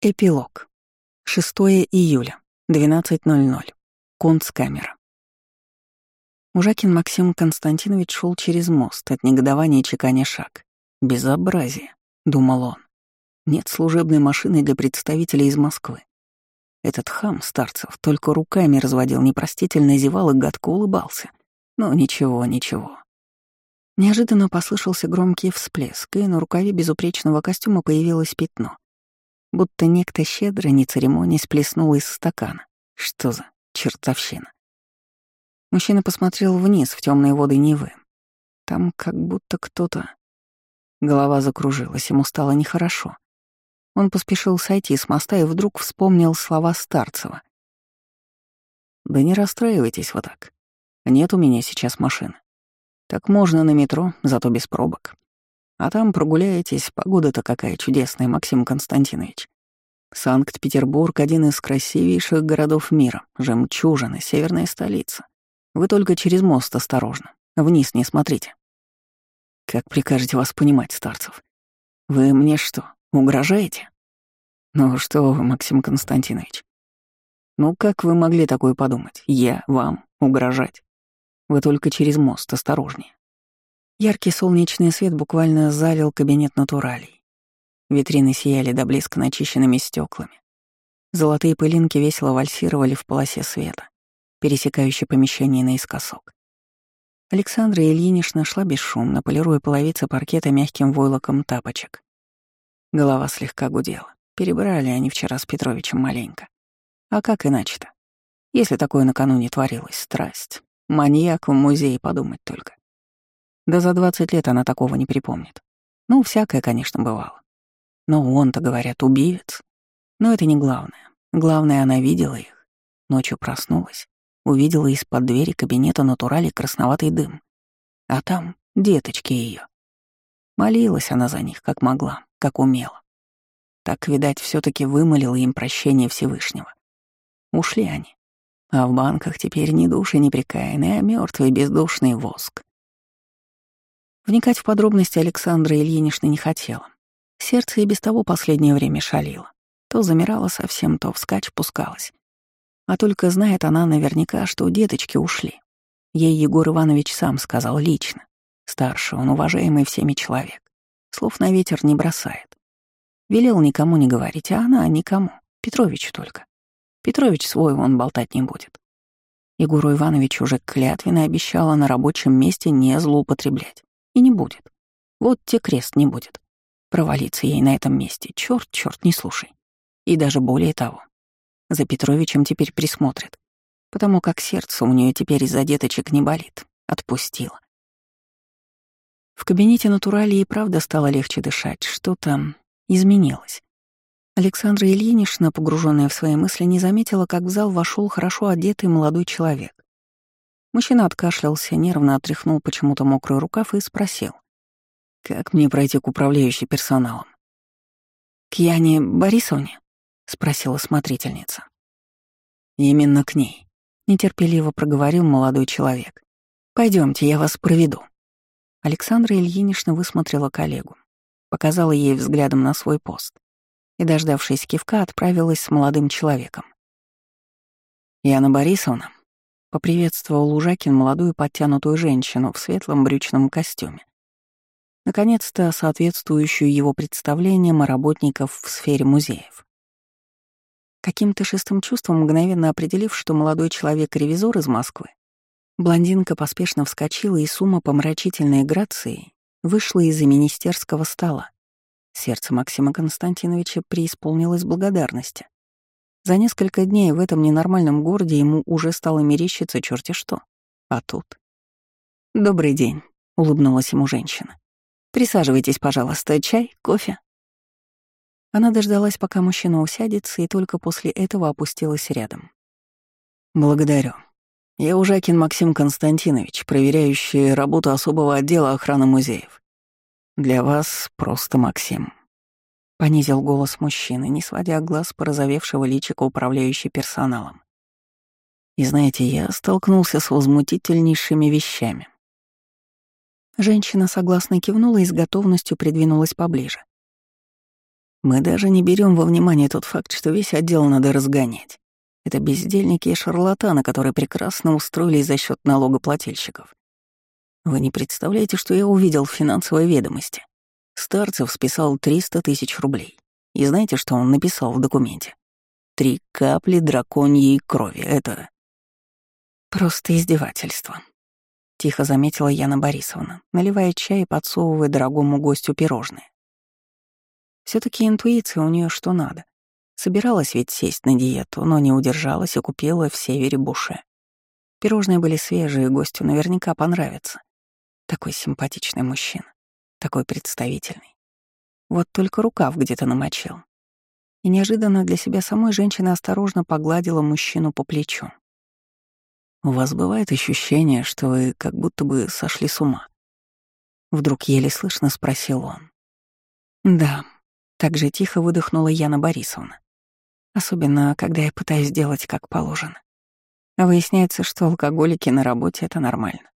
Эпилог. 6 июля, 12.00. Кунцкамера. Ужакин Максим Константинович шел через мост, от негодования чеканя шаг. «Безобразие», — думал он. «Нет служебной машины для представителей из Москвы. Этот хам Старцев только руками разводил, непростительно зевал и гадко улыбался. Но ничего, ничего. Неожиданно послышался громкий всплеск, и на рукаве безупречного костюма появилось пятно — будто некто щедро, не церемонясь, плеснул из стакана. Что за чертовщина? Мужчина посмотрел вниз в темные воды Невы. Там как будто кто-то... Голова закружилась, ему стало нехорошо. Он поспешил сойти с моста и вдруг вспомнил слова Старцева. «Да не расстраивайтесь вот так. Нет у меня сейчас машины. Так можно на метро, зато без пробок. А там прогуляетесь, погода-то какая чудесная, Максим Константинович. Санкт-Петербург — один из красивейших городов мира, жемчужина, северная столица. Вы только через мост осторожно, вниз не смотрите. Как прикажете вас понимать, Старцев? Вы мне что, угрожаете? Ну что вы, Максим Константинович? Ну как вы могли такое подумать? Я вам угрожать? Вы только через мост, осторожнее. Яркий солнечный свет буквально залил кабинет натуралей. Витрины сияли до блеска начищенными стеклами. Золотые пылинки весело вальсировали в полосе света, пересекающей помещение наискосок. Александра Ильинична шла бесшумно, полируя половицы паркета мягким войлоком тапочек. Голова слегка гудела. Перебрали они вчера с Петровичем маленько. А как иначе-то? Если такое накануне творилось, страсть. Маньяк в музее, подумать только. Да за 20 лет она такого не припомнит. Ну, всякое, конечно, бывало. Но он-то, говорят, убивец. Но это не главное. Главное, она видела их. Ночью проснулась, увидела из-под двери кабинета натурали красноватый дым. А там деточки ее. Молилась она за них, как могла, как умела. Так, видать, все таки вымолила им прощение Всевышнего. Ушли они. А в банках теперь ни души непрекаянные, а мертвый бездушный воск. Вникать в подробности Александра Ильинична не хотела. Сердце и без того последнее время шалило. То замирало совсем, то вскачь пускалось. А только знает она наверняка, что деточки ушли. Ей Егор Иванович сам сказал лично. Старший, он уважаемый всеми человек. Слов на ветер не бросает. Велел никому не говорить, а она никому. Петровичу только. Петрович свой он болтать не будет. Егору Ивановичу уже клятвенно обещала на рабочем месте не злоупотреблять. И не будет. Вот те крест не будет. Провалиться ей на этом месте. Черт, черт, не слушай. И даже более того. За Петровичем теперь присмотрят. Потому как сердце у нее теперь из-за деточек не болит. Отпустила. В кабинете натурали и правда стало легче дышать. Что-то изменилось. Александра Ильинична, погруженная в свои мысли, не заметила, как в зал вошел хорошо одетый молодой человек. Мужчина откашлялся, нервно отряхнул почему-то мокрый рукав и спросил. «Как мне пройти к управляющей персоналом?» «К Яне Борисовне?» — спросила смотрительница. «Именно к ней», — нетерпеливо проговорил молодой человек. Пойдемте, я вас проведу». Александра Ильинична высмотрела коллегу, показала ей взглядом на свой пост и, дождавшись кивка, отправилась с молодым человеком. «Яна Борисовна», Поприветствовал Лужакин молодую подтянутую женщину в светлом брючном костюме. Наконец-то соответствующую его представлениям работников в сфере музеев. Каким-то шестым чувством, мгновенно определив, что молодой человек — ревизор из Москвы, блондинка поспешно вскочила и с умопомрачительной грацией вышла из-за министерского стола. Сердце Максима Константиновича преисполнилось благодарности. За несколько дней в этом ненормальном городе ему уже стало мерещиться черти что. А тут... «Добрый день», — улыбнулась ему женщина. «Присаживайтесь, пожалуйста, чай, кофе». Она дождалась, пока мужчина усядется, и только после этого опустилась рядом. «Благодарю. Я Ужакин Максим Константинович, проверяющий работу особого отдела охраны музеев. Для вас просто Максим». Понизил голос мужчины, не сводя глаз порозовевшего личика управляющей персоналом. И знаете, я столкнулся с возмутительнейшими вещами. Женщина согласно кивнула и с готовностью придвинулась поближе. Мы даже не берем во внимание тот факт, что весь отдел надо разгонять. Это бездельники и шарлатаны, которые прекрасно устроились за счет налогоплательщиков. Вы не представляете, что я увидел в финансовой ведомости. Старцев списал 300 тысяч рублей. И знаете, что он написал в документе? Три капли драконьей крови. Это... Просто издевательство. Тихо заметила Яна Борисовна, наливая чай и подсовывая дорогому гостю пирожные. все таки интуиция у нее что надо. Собиралась ведь сесть на диету, но не удержалась и купила в севере буше. Пирожные были свежие, гостю наверняка понравятся. Такой симпатичный мужчина, такой представительный. Вот только рукав где-то намочил. И неожиданно для себя самой женщина осторожно погладила мужчину по плечу. «У вас бывает ощущение, что вы как будто бы сошли с ума?» Вдруг еле слышно спросил он. «Да», — так же тихо выдохнула Яна Борисовна. Особенно, когда я пытаюсь сделать как положено. Выясняется, что алкоголики на работе — это нормально.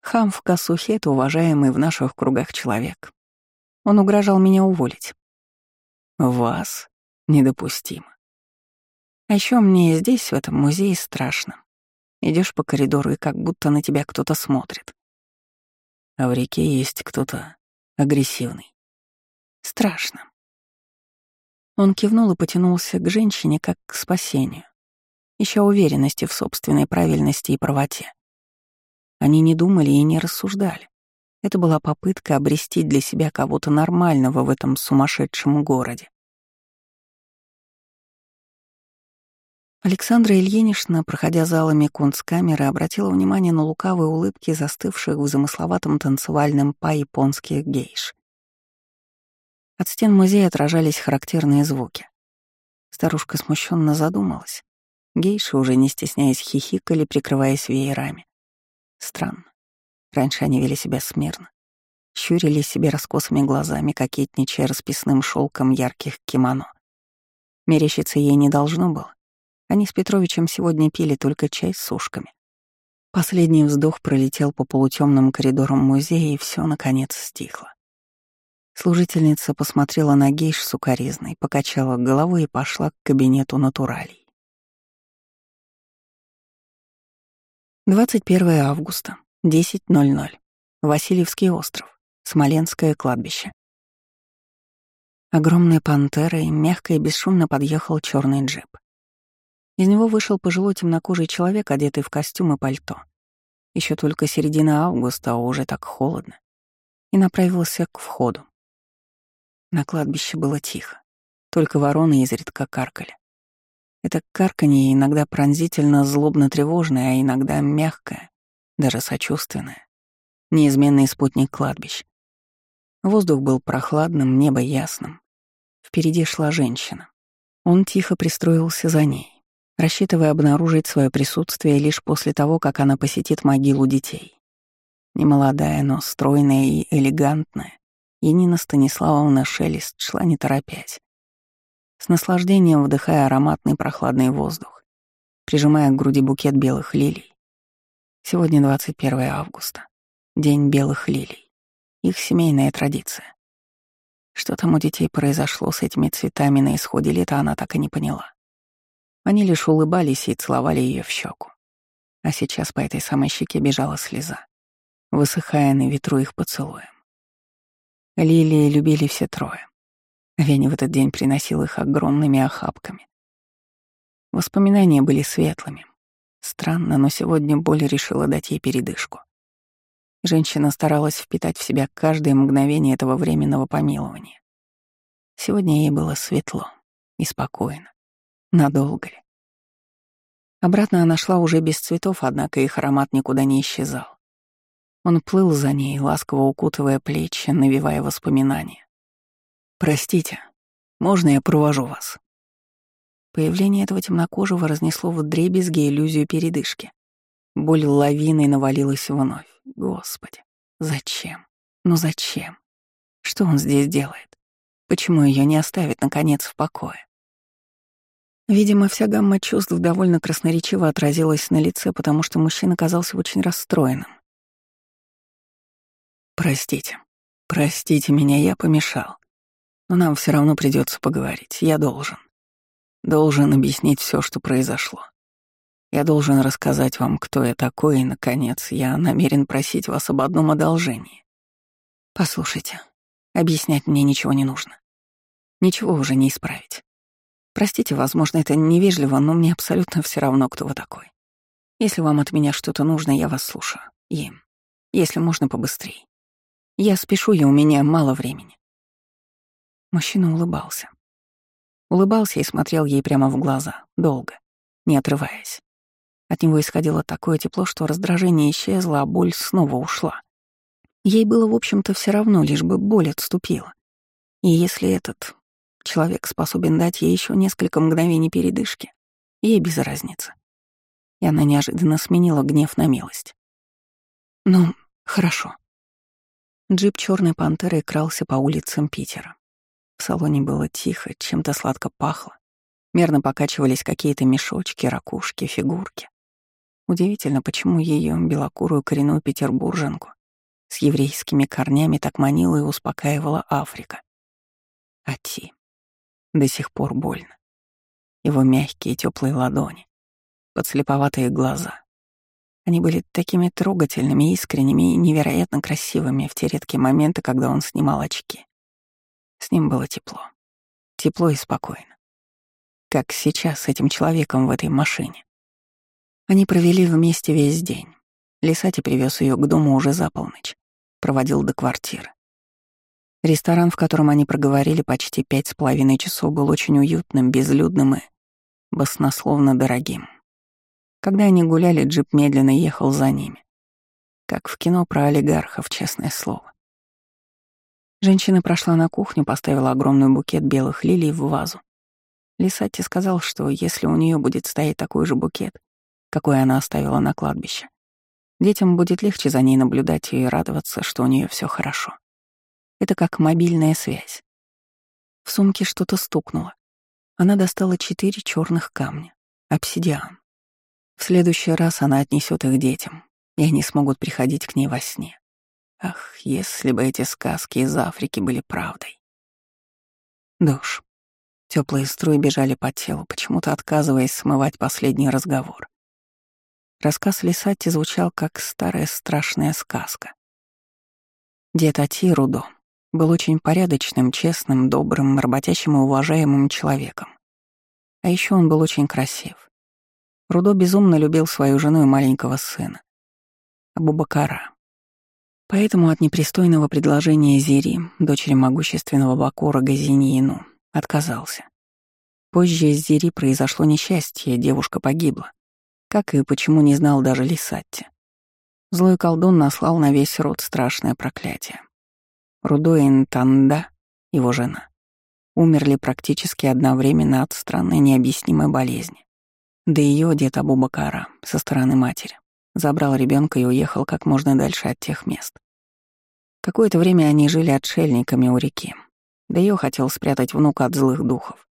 Хам в косухе — это уважаемый в наших кругах человек. Он угрожал меня уволить. Вас недопустимо. А еще мне здесь, в этом музее, страшно. Идешь по коридору, и как будто на тебя кто-то смотрит. А в реке есть кто-то агрессивный. Страшно. Он кивнул и потянулся к женщине как к спасению, еще уверенности в собственной правильности и правоте. Они не думали и не рассуждали. Это была попытка обрести для себя кого-то нормального в этом сумасшедшем городе. Александра Ильинична, проходя залами кунсткамеры, обратила внимание на лукавые улыбки застывших в замысловатом танцевальном па японских гейш. От стен музея отражались характерные звуки. Старушка смущенно задумалась. Гейши, уже не стесняясь, хихикали, прикрываясь веерами. Странно. Раньше они вели себя смирно. Щурили себе раскосыми глазами, кокетничая расписным шелком ярких кимоно. Мерещиться ей не должно было. Они с Петровичем сегодня пили только чай с сушками. Последний вздох пролетел по полутемным коридорам музея, и все наконец стихло. Служительница посмотрела на гейш сукоризной, покачала головой и пошла к кабинету натуралей. 21 августа, 10.00. Васильевский остров, Смоленское кладбище. Огромной пантерой мягко и бесшумно подъехал черный джип. Из него вышел пожилой темнокожий человек, одетый в костюм и пальто. Еще только середина августа, а уже так холодно. И направился к входу. На кладбище было тихо. Только вороны изредка каркали. Это карканье иногда пронзительно злобно-тревожное, а иногда мягкое, даже сочувственное. Неизменный спутник кладбищ. Воздух был прохладным, небо ясным. Впереди шла женщина. Он тихо пристроился за ней, рассчитывая обнаружить свое присутствие лишь после того, как она посетит могилу детей. Немолодая, но стройная и элегантная, Янина Станиславовна Шелест шла не торопясь, с наслаждением вдыхая ароматный прохладный воздух, прижимая к груди букет белых лилий. Сегодня 21 августа, день белых лилий, их семейная традиция. Что там у детей произошло с этими цветами на исходе лета, она так и не поняла. Они лишь улыбались и целовали ее в щеку. А сейчас по этой самой щеке бежала слеза, высыхая на ветру их поцелуем. Лилии любили все трое. Веня в этот день приносил их огромными охапками. Воспоминания были светлыми. Странно, но сегодня боль решила дать ей передышку. Женщина старалась впитать в себя каждое мгновение этого временного помилования. Сегодня ей было светло и спокойно. Надолго ли? Обратно она шла уже без цветов, однако их аромат никуда не исчезал. Он плыл за ней, ласково укутывая плечи, навевая воспоминания. «Простите, можно я провожу вас?» Появление этого темнокожего разнесло в дребезги иллюзию передышки. Боль лавиной навалилась вновь. Господи, зачем? Ну зачем? Что он здесь делает? Почему ее не оставит, наконец, в покое? Видимо, вся гамма чувств довольно красноречиво отразилась на лице, потому что мужчина казался очень расстроенным. «Простите, простите меня, я помешал». Но нам все равно придется поговорить. Я должен. Должен объяснить все, что произошло. Я должен рассказать вам, кто я такой, и, наконец, я намерен просить вас об одном одолжении. Послушайте, объяснять мне ничего не нужно. Ничего уже не исправить. Простите, возможно, это невежливо, но мне абсолютно все равно, кто вы такой. Если вам от меня что-то нужно, я вас слушаю. И, если можно, побыстрее. Я спешу, и у меня мало времени. Мужчина улыбался. Улыбался и смотрел ей прямо в глаза, долго, не отрываясь. От него исходило такое тепло, что раздражение исчезло, а боль снова ушла. Ей было, в общем-то, все равно, лишь бы боль отступила. И если этот человек способен дать ей еще несколько мгновений передышки, ей без разницы. И она неожиданно сменила гнев на милость. «Ну, хорошо». Джип черной пантеры крался по улицам Питера. В салоне было тихо, чем-то сладко пахло. Мерно покачивались какие-то мешочки, ракушки, фигурки. Удивительно, почему ее белокурую коренную петербурженку с еврейскими корнями так манила и успокаивала Африка. А Ти. До сих пор больно. Его мягкие теплые ладони, подслеповатые глаза. Они были такими трогательными, искренними и невероятно красивыми в те редкие моменты, когда он снимал очки. С ним было тепло. Тепло и спокойно. Как сейчас с этим человеком в этой машине. Они провели вместе весь день. Лисати привез ее к дому уже за полночь. Проводил до квартиры. Ресторан, в котором они проговорили почти пять с половиной часов, был очень уютным, безлюдным и баснословно дорогим. Когда они гуляли, джип медленно ехал за ними. Как в кино про олигархов, честное слово. Женщина прошла на кухню, поставила огромный букет белых лилий в вазу. Лисатти сказал, что если у нее будет стоять такой же букет, какой она оставила на кладбище. Детям будет легче за ней наблюдать и радоваться, что у нее все хорошо. Это как мобильная связь. В сумке что-то стукнуло. Она достала четыре черных камня. Обсидиан. В следующий раз она отнесет их детям, и они смогут приходить к ней во сне. Ах, если бы эти сказки из Африки были правдой. Душ. Теплые струи бежали по телу, почему-то отказываясь смывать последний разговор. Рассказ Лисатти звучал как старая страшная сказка. Дед Ати Рудо был очень порядочным, честным, добрым, работящим и уважаемым человеком. А еще он был очень красив. Рудо безумно любил свою жену и маленького сына. Абубакара. Поэтому от непристойного предложения Зири, дочери могущественного Бакура Газиньину, отказался. Позже с Зири произошло несчастье, девушка погибла. Как и почему не знал даже Лисатти. Злой колдун наслал на весь род страшное проклятие. Рудоин Танда, его жена, умерли практически одновременно от странной необъяснимой болезни. Да ее дед Абу-Бакара со стороны матери забрал ребенка и уехал как можно дальше от тех мест. Какое-то время они жили отшельниками у реки. Да хотел спрятать внука от злых духов.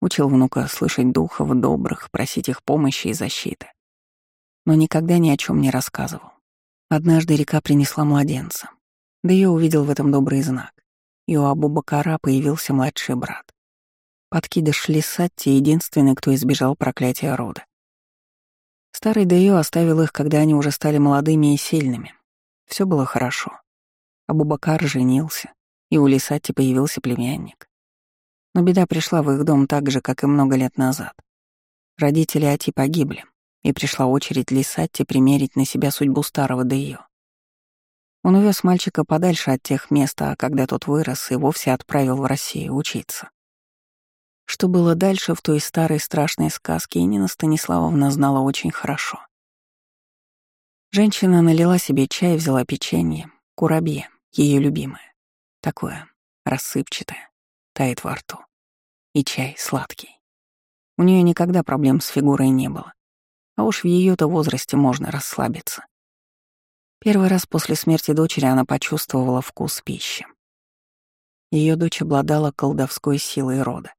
Учил внука слышать духов добрых, просить их помощи и защиты. Но никогда ни о чем не рассказывал. Однажды река принесла младенца. Да увидел в этом добрый знак. И у Абу Бакара появился младший брат. Подкидыш Лисатти — единственный, кто избежал проклятия рода. Старый Дэйо оставил их, когда они уже стали молодыми и сильными. Все было хорошо. Абубакар женился, и у Лисати появился племянник. Но беда пришла в их дом так же, как и много лет назад. Родители Ати погибли, и пришла очередь Лисатти примерить на себя судьбу старого Дейо. Он увез мальчика подальше от тех мест, а когда тот вырос, и вовсе отправил в Россию учиться. Что было дальше в той старой страшной сказке, Нина Станиславовна знала очень хорошо. Женщина налила себе чай, взяла печенье, курабье, ее любимое. Такое, рассыпчатое тает во рту. И чай сладкий. У нее никогда проблем с фигурой не было. А уж в ее-то возрасте можно расслабиться. Первый раз после смерти дочери она почувствовала вкус пищи. Ее дочь обладала колдовской силой рода.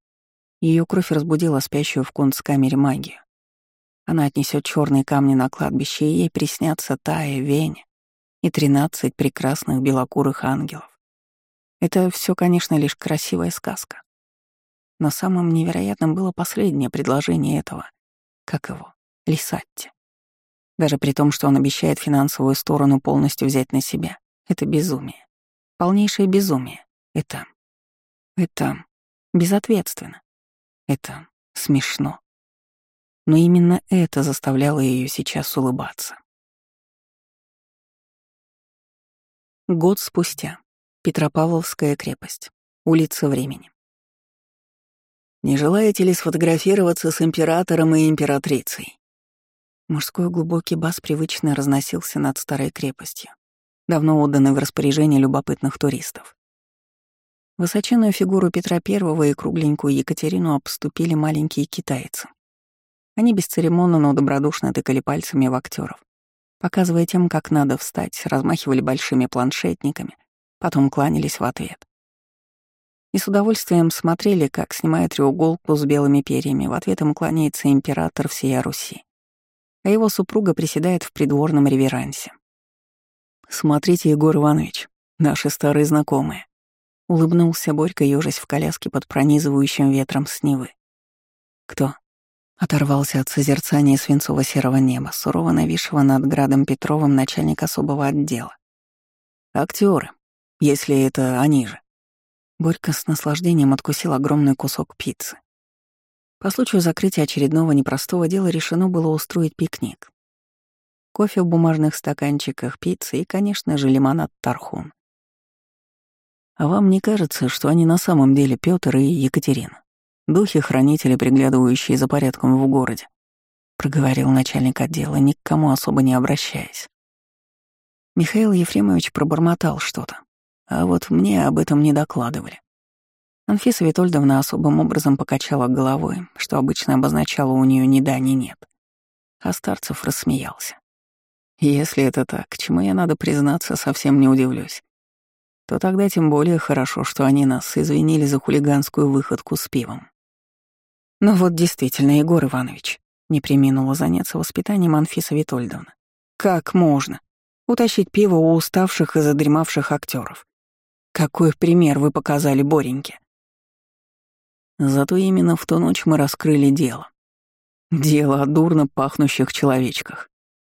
Ее кровь разбудила спящую в кунсткамере магию. Она отнесет черные камни на кладбище, и ей приснятся Тая, Веня и тринадцать прекрасных белокурых ангелов. Это все, конечно, лишь красивая сказка. Но самым невероятным было последнее предложение этого, как его, Лисатти. Даже при том, что он обещает финансовую сторону полностью взять на себя. Это безумие. Полнейшее безумие. Это... Это... безответственно. Это смешно. Но именно это заставляло ее сейчас улыбаться. Год спустя. Петропавловская крепость. Улица Времени. «Не желаете ли сфотографироваться с императором и императрицей?» Мужской глубокий бас привычно разносился над старой крепостью, давно отданной в распоряжение любопытных туристов. Высоченную фигуру Петра I и кругленькую Екатерину обступили маленькие китайцы. Они бесцеремонно, но добродушно тыкали пальцами в актеров, показывая тем, как надо встать, размахивали большими планшетниками, потом кланялись в ответ. И с удовольствием смотрели, как, снимая треуголку с белыми перьями, в ответ им кланяется император всей Руси а его супруга приседает в придворном реверансе. «Смотрите, Егор Иванович, наши старые знакомые», — улыбнулся Борька, ёжась в коляске под пронизывающим ветром с Невы. «Кто?» — оторвался от созерцания свинцово-серого неба, сурово нависшего над градом Петровым начальник особого отдела. Актеры, если это они же». Борька с наслаждением откусил огромный кусок пиццы. По случаю закрытия очередного непростого дела решено было устроить пикник. Кофе в бумажных стаканчиках, пицца и, конечно же, лимонад Тархун. А вам не кажется, что они на самом деле Пётр и Екатерина? Духи-хранители, приглядывающие за порядком в городе, проговорил начальник отдела, ни к кому особо не обращаясь. Михаил Ефремович пробормотал что-то, а вот мне об этом не докладывали. Анфиса Витольдовна особым образом покачала головой, что обычно обозначало у нее ни да, ни нет. А Старцев рассмеялся. Если это так, чему я, надо признаться, совсем не удивлюсь, то тогда тем более хорошо, что они нас извинили за хулиганскую выходку с пивом. Ну вот действительно, Егор Иванович, не приминула заняться воспитанием Анфиса Витольдовна. Как можно? Утащить пиво у уставших и задремавших актеров. Какой пример вы показали Бореньке? Зато именно в ту ночь мы раскрыли дело. Дело о дурно пахнущих человечках.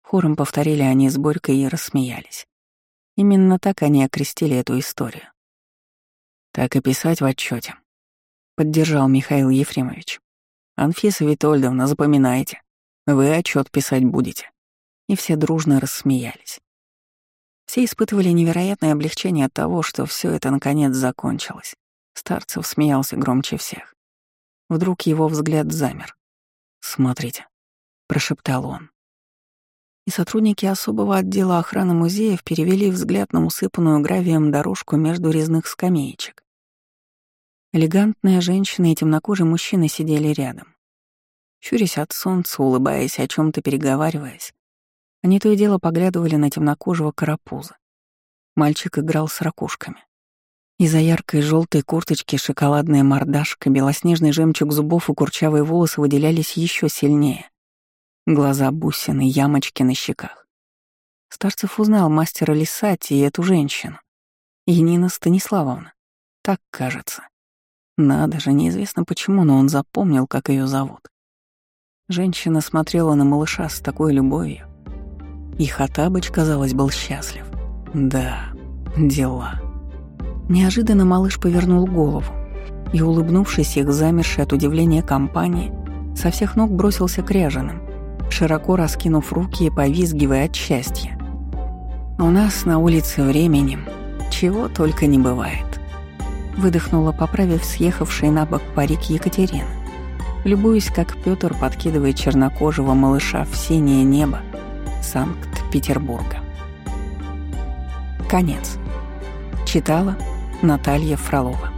Хором повторили они с Борькой и рассмеялись. Именно так они окрестили эту историю. Так и писать в отчете. Поддержал Михаил Ефремович. Анфиса Витольдовна, запоминайте. Вы отчет писать будете. И все дружно рассмеялись. Все испытывали невероятное облегчение от того, что все это наконец закончилось. Старцев смеялся громче всех. Вдруг его взгляд замер. «Смотрите», — прошептал он. И сотрудники особого отдела охраны музеев перевели взгляд на усыпанную гравием дорожку между резных скамеечек. Элегантная женщина и темнокожий мужчина сидели рядом. Щурясь от солнца, улыбаясь, о чем то переговариваясь, они то и дело поглядывали на темнокожего карапуза. Мальчик играл с ракушками. Из-за яркой желтой курточки шоколадная мордашка, белоснежный жемчуг зубов и курчавые волосы выделялись еще сильнее. Глаза бусины, ямочки на щеках. Старцев узнал мастера Лисати и эту женщину. Енина Станиславовна. Так кажется. Надо же, неизвестно почему, но он запомнил, как ее зовут. Женщина смотрела на малыша с такой любовью. И Хатабыч, казалось, был счастлив. Да, дела. Неожиданно малыш повернул голову и, улыбнувшись их замершей от удивления компании, со всех ног бросился к ряженым, широко раскинув руки и повизгивая от счастья. «У нас на улице времени чего только не бывает», выдохнула, поправив съехавший на бок парик Екатерина, любуясь, как Пётр подкидывает чернокожего малыша в синее небо Санкт-Петербурга. Конец. Читала Наталья Фролова.